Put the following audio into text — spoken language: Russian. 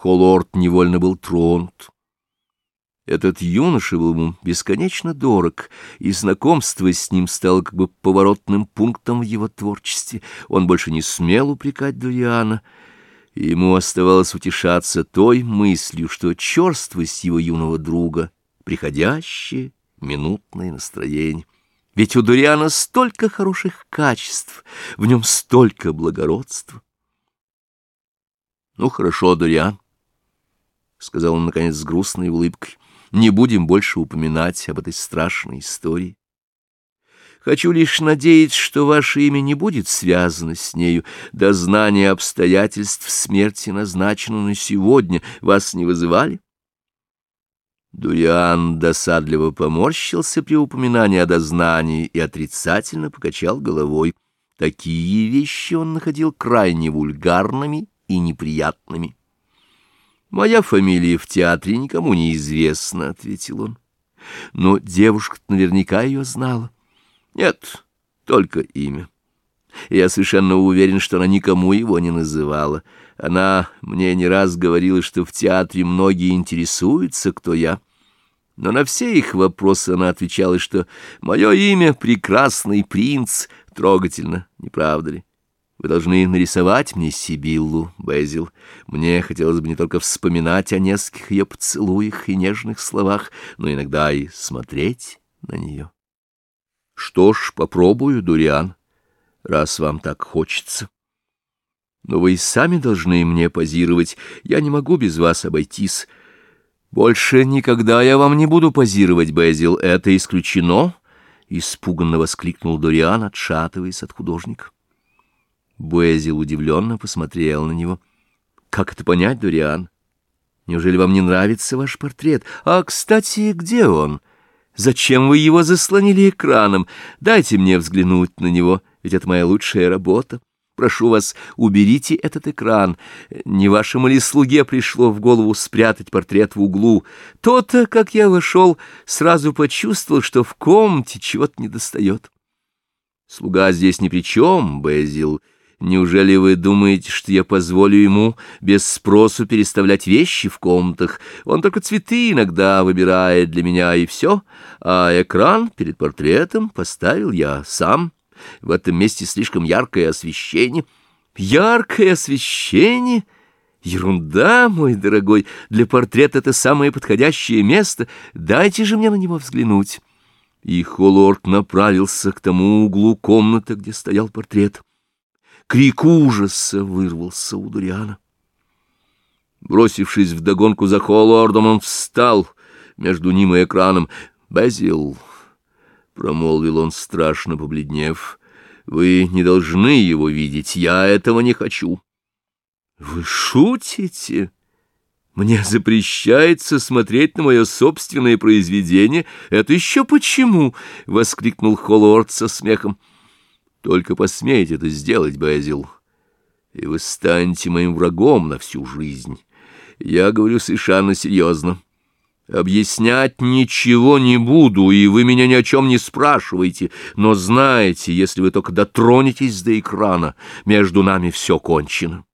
Холлорд невольно был тронут. Этот юноша был ему бесконечно дорог, и знакомство с ним стало как бы поворотным пунктом в его творчестве. Он больше не смел упрекать Дуриана, и ему оставалось утешаться той мыслью, что черствость его юного друга — приходящее, минутное настроение. Ведь у Дуриана столько хороших качеств, в нем столько благородства. «Ну, хорошо, Дуриан», — сказал он, наконец, с грустной улыбкой, — не будем больше упоминать об этой страшной истории. Хочу лишь надеяться, что ваше имя не будет связано с нею. Дознание обстоятельств смерти назначено на сегодня. Вас не вызывали? Дуриан досадливо поморщился при упоминании о дознании и отрицательно покачал головой. Такие вещи он находил крайне вульгарными и неприятными. «Моя фамилия в театре никому не известна», — ответил он. «Но девушка наверняка ее знала». «Нет, только имя. Я совершенно уверен, что она никому его не называла. Она мне не раз говорила, что в театре многие интересуются, кто я». Но на все их вопросы она отвечала, что «мое имя — прекрасный принц», трогательно, не правда ли? Вы должны нарисовать мне Сибиллу, Безил. Мне хотелось бы не только вспоминать о нескольких ее поцелуях и нежных словах, но иногда и смотреть на нее. Что ж, попробую, Дуриан, раз вам так хочется. Но вы и сами должны мне позировать. Я не могу без вас обойтись. Больше никогда я вам не буду позировать, Безил. Это исключено, — испуганно воскликнул Дуриан, отшатываясь от художника. Буэзил удивленно посмотрел на него. «Как это понять, Дуриан? Неужели вам не нравится ваш портрет? А, кстати, где он? Зачем вы его заслонили экраном? Дайте мне взглянуть на него, ведь это моя лучшая работа. Прошу вас, уберите этот экран. Не вашему ли слуге пришло в голову спрятать портрет в углу? То-то, как я вошел, сразу почувствовал, что в комнате чего-то недостает. Слуга здесь ни при чем, Безил, — Неужели вы думаете, что я позволю ему без спросу переставлять вещи в комнатах? Он только цветы иногда выбирает для меня, и все. А экран перед портретом поставил я сам. В этом месте слишком яркое освещение. Яркое освещение? Ерунда, мой дорогой, для портрета это самое подходящее место. Дайте же мне на него взглянуть. И Холлорд направился к тому углу комнаты, где стоял портрет. Крик ужаса вырвался у Дуриана. Бросившись вдогонку за Холлордом, он встал между ним и экраном. «Безил», — промолвил он, страшно побледнев, — «вы не должны его видеть, я этого не хочу». «Вы шутите?» Мне запрещается смотреть на мое собственное произведение. Это еще почему? — воскликнул Холлорд со смехом. Только посмейте это сделать, Безил, и вы станете моим врагом на всю жизнь. Я говорю совершенно серьезно. Объяснять ничего не буду, и вы меня ни о чем не спрашиваете, но знаете, если вы только дотронетесь до экрана, между нами все кончено.